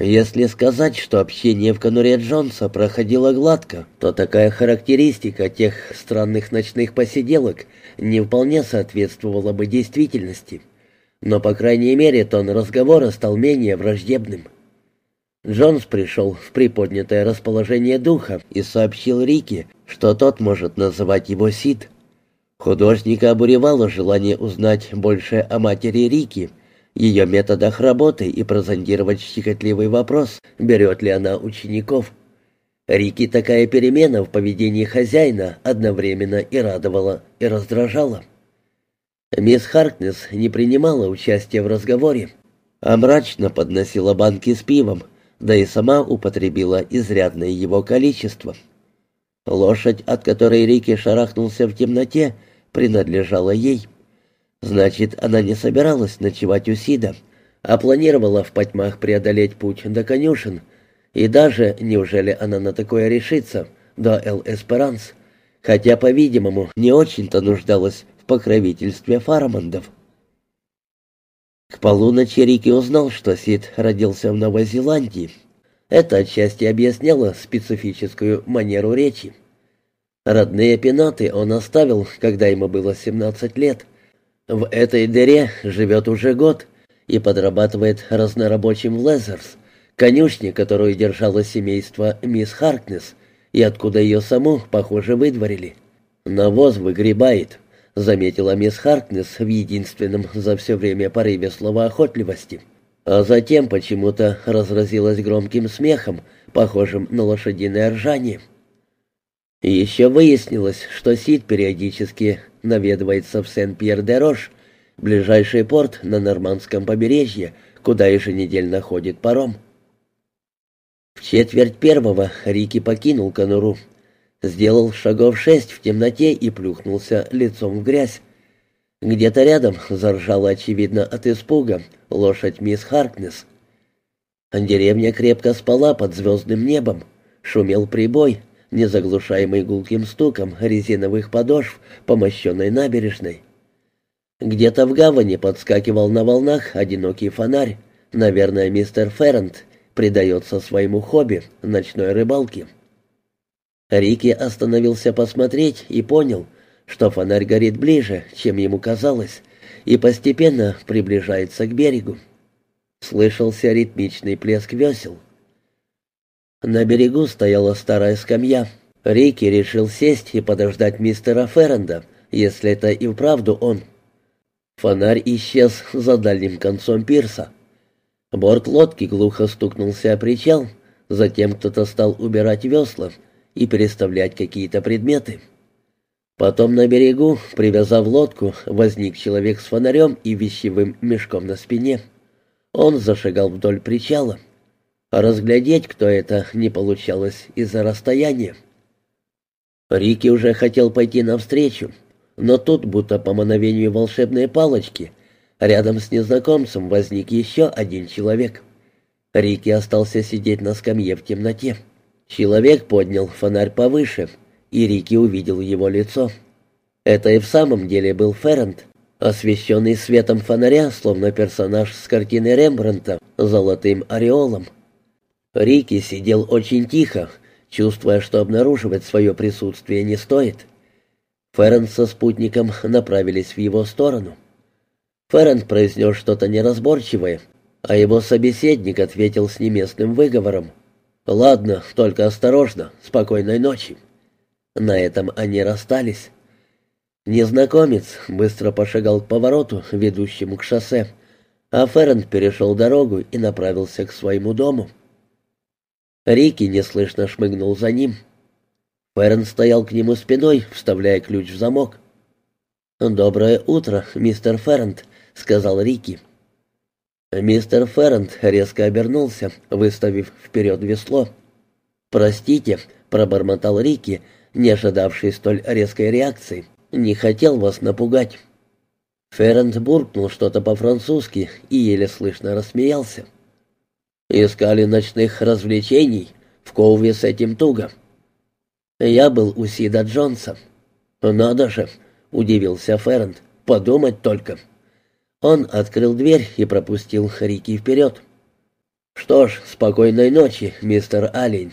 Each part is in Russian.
Если сказать, что общение в конуре Джонса проходило гладко, то такая характеристика тех странных ночных посиделок не вполне соответствовала бы действительности. Но, по крайней мере, тон разговора стал менее враждебным. Джонс пришел в приподнятое расположение духа и сообщил Рике, что тот может называть его Сид. Художника обуревало желание узнать больше о матери Рики, ее методах работы и прозондировать щекотливый вопрос, берет ли она учеников. Рики такая перемена в поведении хозяина одновременно и радовала, и раздражала. Мисс Харкнес не принимала участия в разговоре, а мрачно подносила банки с пивом, да и сама употребила изрядное его количество. Лошадь, от которой Рики шарахнулся в темноте, принадлежала ей. Значит, она не собиралась ночевать у Сида, а планировала в потьмах преодолеть путь до конюшен. И даже, неужели она на такое решится, до Эл-Эсперанс, хотя, по-видимому, не очень-то нуждалась в покровительстве фарамандов. К полуночи Рики узнал, что Сид родился в Новой Зеландии. Это отчасти объясняло специфическую манеру речи. Родные пенаты он оставил, когда ему было 17 лет. В этой дыре живет уже год и подрабатывает разнорабочим в Лезерс, конюшне, которую держало семейство мисс Харкнес, и откуда ее саму, похоже, выдворили. «Навоз выгребает», — заметила мисс Харкнес в единственном за все время порыве словоохотливости. А затем почему-то разразилась громким смехом, похожим на лошадиное ржание. Еще выяснилось, что Сид периодически наведывается в Сен-Пьер-де-Рош, ближайший порт на Нормандском побережье, куда еженедельно ходит паром. В четверть первого Рики покинул конуру, сделал шагов шесть в темноте и плюхнулся лицом в грязь. Где-то рядом заржала, очевидно, от испуга лошадь мисс Харкнес. Деревня крепко спала под звездным небом, шумел прибой, незаглушаемый гулким стуком резиновых подошв по мощенной набережной. Где-то в гавани подскакивал на волнах одинокий фонарь. Наверное, мистер Феррент предается своему хобби — ночной рыбалке. Рики остановился посмотреть и понял, что фонарь горит ближе, чем ему казалось, и постепенно приближается к берегу. Слышался ритмичный плеск весел — на берегу стояла старая скамья. Рики решил сесть и подождать мистера Ферренда, если это и вправду он. Фонарь исчез за дальним концом пирса. Борт лодки глухо стукнулся о причал, затем кто-то стал убирать весла и переставлять какие-то предметы. Потом на берегу, привязав лодку, возник человек с фонарем и вещевым мешком на спине. Он зашагал вдоль причала. Разглядеть, кто это, не получалось из-за расстояния. Рики уже хотел пойти навстречу, но тут, будто по мановению волшебной палочки, рядом с незнакомцем возник еще один человек. Рики остался сидеть на скамье в темноте. Человек поднял фонарь повыше, и Рики увидел его лицо. Это и в самом деле был Феррент, освещенный светом фонаря, словно персонаж с картины Рембрандта, золотым ореолом. Рики сидел очень тихо, чувствуя, что обнаруживать свое присутствие не стоит. Феррен со спутником направились в его сторону. Феррен произнес что-то неразборчивое, а его собеседник ответил с неместным выговором. «Ладно, только осторожно, спокойной ночи». На этом они расстались. Незнакомец быстро пошагал к повороту, ведущему к шоссе, а Феррен перешел дорогу и направился к своему дому. Рики неслышно шмыгнул за ним. Ферн стоял к нему спиной, вставляя ключ в замок. «Доброе утро, мистер Феррент», — сказал Рики. Мистер Феррент резко обернулся, выставив вперед весло. «Простите», — пробормотал Рики, не ожидавший столь резкой реакции. «Не хотел вас напугать». Феррент буркнул что-то по-французски и еле слышно рассмеялся. Искали ночных развлечений. В Коуве с этим туго. Я был у Сида Джонса. Надо же, удивился Феррент. Подумать только. Он открыл дверь и пропустил Рики вперед. «Что ж, спокойной ночи, мистер Аллен».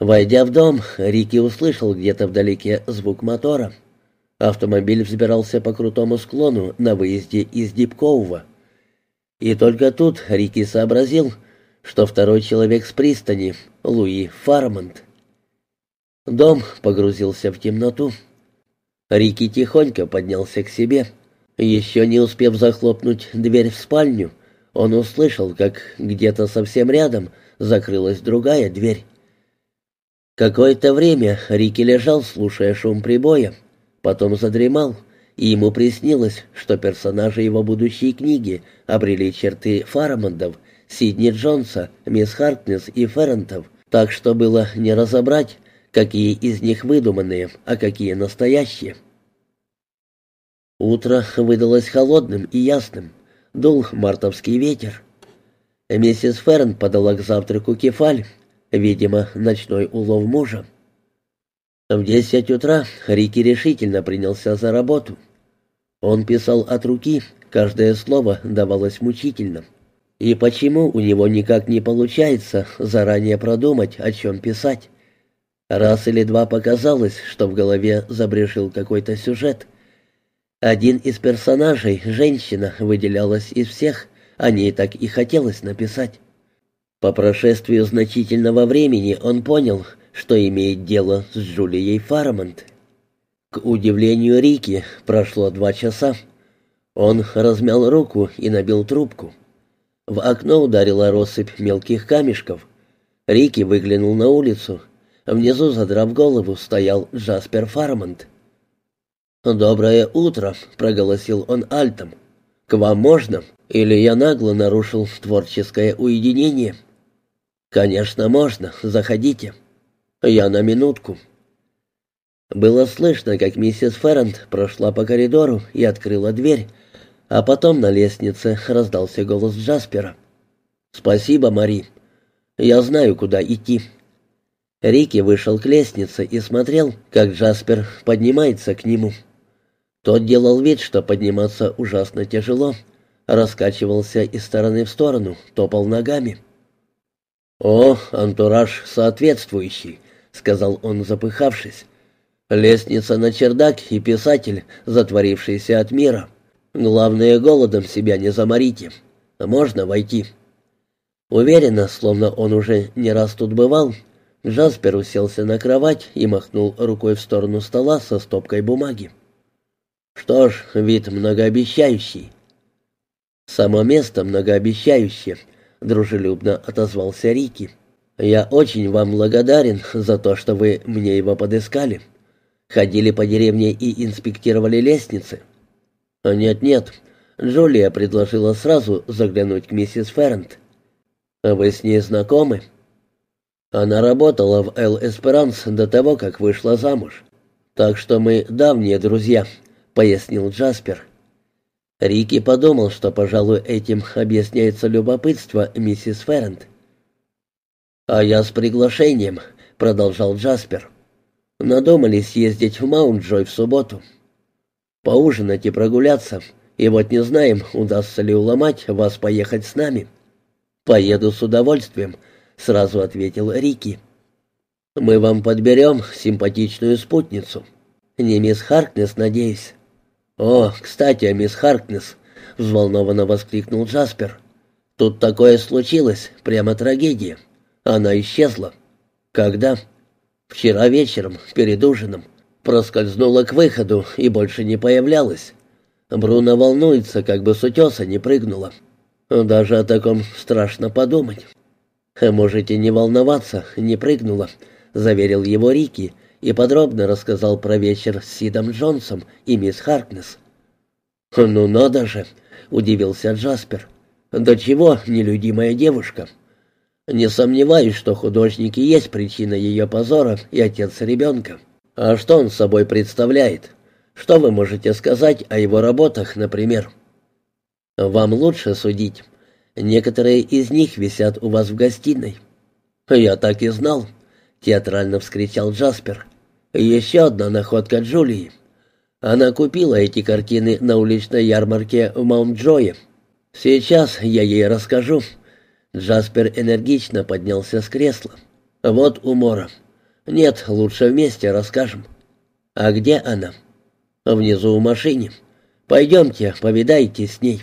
Войдя в дом, Рики услышал где-то вдалеке звук мотора. Автомобиль взбирался по крутому склону на выезде из Дипкоува. И только тут Рики сообразил, что второй человек с пристани — Луи Фармонт. Дом погрузился в темноту. Рики тихонько поднялся к себе. Еще не успев захлопнуть дверь в спальню, он услышал, как где-то совсем рядом закрылась другая дверь. Какое-то время Рики лежал, слушая шум прибоя, потом задремал, и ему приснилось, что персонажи его будущей книги обрели черты Фарамондов, Сидни Джонса, мисс Харкнес и Феррентов, так что было не разобрать, какие из них выдуманные, а какие настоящие. Утро выдалось холодным и ясным, дул мартовский ветер. Миссис Ферн подала к завтраку кефаль, Видимо, ночной улов мужа. В десять утра Рики решительно принялся за работу. Он писал от руки, каждое слово давалось мучительно. И почему у него никак не получается заранее продумать, о чем писать? Раз или два показалось, что в голове забрешил какой-то сюжет. Один из персонажей, женщина, выделялась из всех, о ней так и хотелось написать. По прошествию значительного времени он понял, что имеет дело с Джулией Фармонт. К удивлению Рики прошло два часа. Он размял руку и набил трубку. В окно ударила россыпь мелких камешков. Рики выглянул на улицу. Внизу, задрав голову, стоял Джаспер Фармонт. «Доброе утро», — проголосил он альтом. «К вам можно? Или я нагло нарушил творческое уединение?» «Конечно, можно. Заходите». «Я на минутку». Было слышно, как миссис Феррент прошла по коридору и открыла дверь, а потом на лестнице раздался голос Джаспера. «Спасибо, Мари. Я знаю, куда идти». Рики вышел к лестнице и смотрел, как Джаспер поднимается к нему. Тот делал вид, что подниматься ужасно тяжело, раскачивался из стороны в сторону, топал ногами. «О, антураж соответствующий», — сказал он, запыхавшись. «Лестница на чердак и писатель, затворившийся от мира. Главное, голодом себя не заморите. Можно войти». Уверенно, словно он уже не раз тут бывал, Джаспер уселся на кровать и махнул рукой в сторону стола со стопкой бумаги. «Что ж, вид многообещающий». «Само место многообещающее», дружелюбно отозвался Рики. «Я очень вам благодарен за то, что вы мне его подыскали. Ходили по деревне и инспектировали лестницы». «Нет-нет», Джулия предложила сразу заглянуть к миссис Феррент. «Вы с ней знакомы?» «Она работала в Эл Эсперанс до того, как вышла замуж. Так что мы давние друзья», — пояснил Джаспер. Рики подумал, что, пожалуй, этим объясняется любопытство миссис Феррент. «А я с приглашением», — продолжал Джаспер. «Надумали съездить в Маунт-Джой в субботу. Поужинать и прогуляться, и вот не знаем, удастся ли уломать вас поехать с нами». «Поеду с удовольствием», — сразу ответил Рики. «Мы вам подберем симпатичную спутницу. Не мисс Харкнес, надеюсь». «О, кстати, мисс Харкнес!» — взволнованно воскликнул Джаспер. «Тут такое случилось, прямо трагедия. Она исчезла». «Когда?» «Вчера вечером, перед ужином. Проскользнула к выходу и больше не появлялась. Бруно волнуется, как бы с утеса не прыгнула. Даже о таком страшно подумать». «Можете не волноваться, не прыгнула», — заверил его Рики, и подробно рассказал про вечер с Сидом Джонсом и мисс Харкнес. «Ну надо же!» — удивился Джаспер. «До чего нелюдимая девушка?» «Не сомневаюсь, что художник и есть причина ее позора и отец ребенка. А что он собой представляет? Что вы можете сказать о его работах, например?» «Вам лучше судить. Некоторые из них висят у вас в гостиной». «Я так и знал», — театрально вскричал Джаспер. Еще одна находка Джулии. Она купила эти картины на уличной ярмарке в Маунт-Джое. Сейчас я ей расскажу. Джаспер энергично поднялся с кресла. «Вот умора. Нет, лучше вместе расскажем». «А где она?» «Внизу в машине. Пойдемте, повидайте с ней».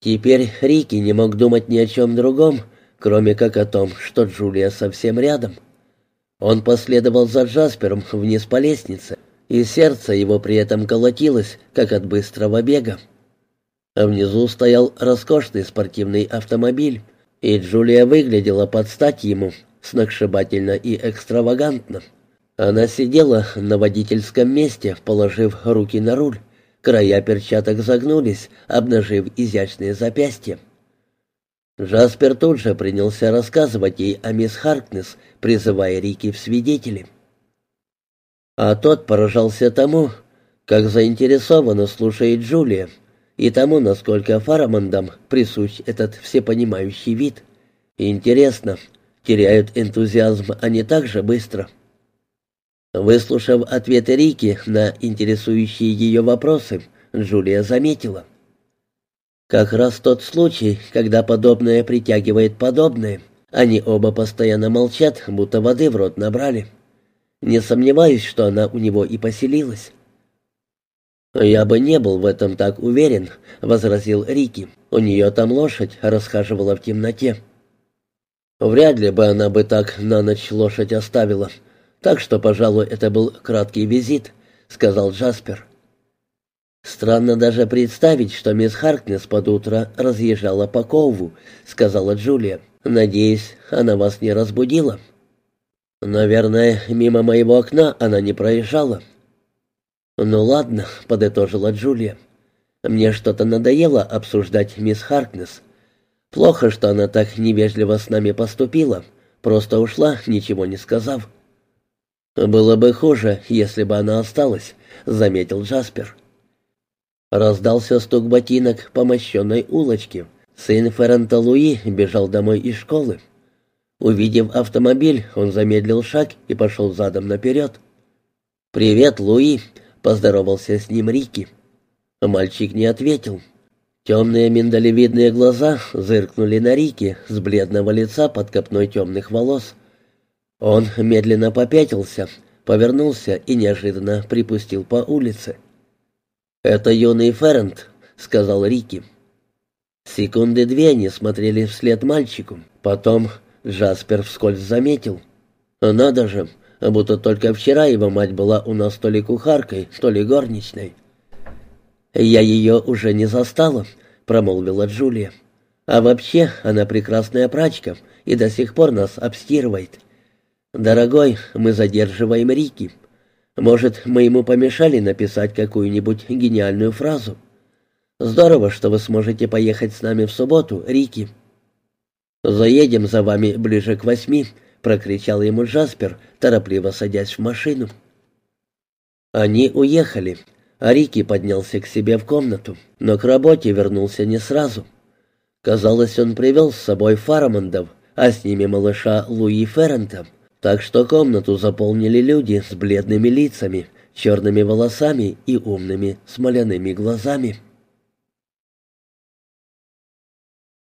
Теперь Рики не мог думать ни о чем другом, кроме как о том, что Джулия совсем рядом. Он последовал за Джаспером вниз по лестнице, и сердце его при этом колотилось, как от быстрого бега. А внизу стоял роскошный спортивный автомобиль, и Джулия выглядела под стать ему, сногсшибательно и экстравагантно. Она сидела на водительском месте, положив руки на руль. Края перчаток загнулись, обнажив изящные запястья. Джаспер тут же принялся рассказывать ей о мисс Харкнес, призывая Рики в свидетели. А тот поражался тому, как заинтересованно слушает Джулия, и тому, насколько Фарамондам присущ этот всепонимающий вид. Интересно, теряют энтузиазм они так же быстро? Выслушав ответы Рики на интересующие ее вопросы, Джулия заметила. Как раз тот случай, когда подобное притягивает подобное. Они оба постоянно молчат, будто воды в рот набрали. Не сомневаюсь, что она у него и поселилась. «Я бы не был в этом так уверен», — возразил Рики. «У нее там лошадь расхаживала в темноте». «Вряд ли бы она бы так на ночь лошадь оставила», так что, пожалуй, это был краткий визит», — сказал Джаспер. «Странно даже представить, что мисс Харкнес под утро разъезжала по Кову», — сказала Джулия. «Надеюсь, она вас не разбудила». «Наверное, мимо моего окна она не проезжала». «Ну ладно», — подытожила Джулия. «Мне что-то надоело обсуждать мисс Харкнес. Плохо, что она так невежливо с нами поступила, просто ушла, ничего не сказав». «Было бы хуже, если бы она осталась», — заметил Джаспер. Раздался стук ботинок по мощенной улочке. Сын Феррента Луи бежал домой из школы. Увидев автомобиль, он замедлил шаг и пошел задом наперед. «Привет, Луи!» — поздоровался с ним Рики. Мальчик не ответил. Темные миндалевидные глаза зыркнули на Рики с бледного лица под копной темных волос. Он медленно попятился, повернулся и неожиданно припустил по улице. «Это юный Феррент», — сказал Рики. Секунды две они смотрели вслед мальчику. Потом Джаспер вскользь заметил. «Надо же, будто только вчера его мать была у нас то ли кухаркой, то ли горничной». «Я ее уже не застала», — промолвила Джулия. «А вообще она прекрасная прачка и до сих пор нас обстирывает. «Дорогой, мы задерживаем Рики. Может, мы ему помешали написать какую-нибудь гениальную фразу? Здорово, что вы сможете поехать с нами в субботу, Рики». «Заедем за вами ближе к восьми», — прокричал ему Джаспер, торопливо садясь в машину. Они уехали, а Рики поднялся к себе в комнату, но к работе вернулся не сразу. Казалось, он привел с собой Фарамондов, а с ними малыша Луи Феррента — так что комнату заполнили люди с бледными лицами, черными волосами и умными смоляными глазами.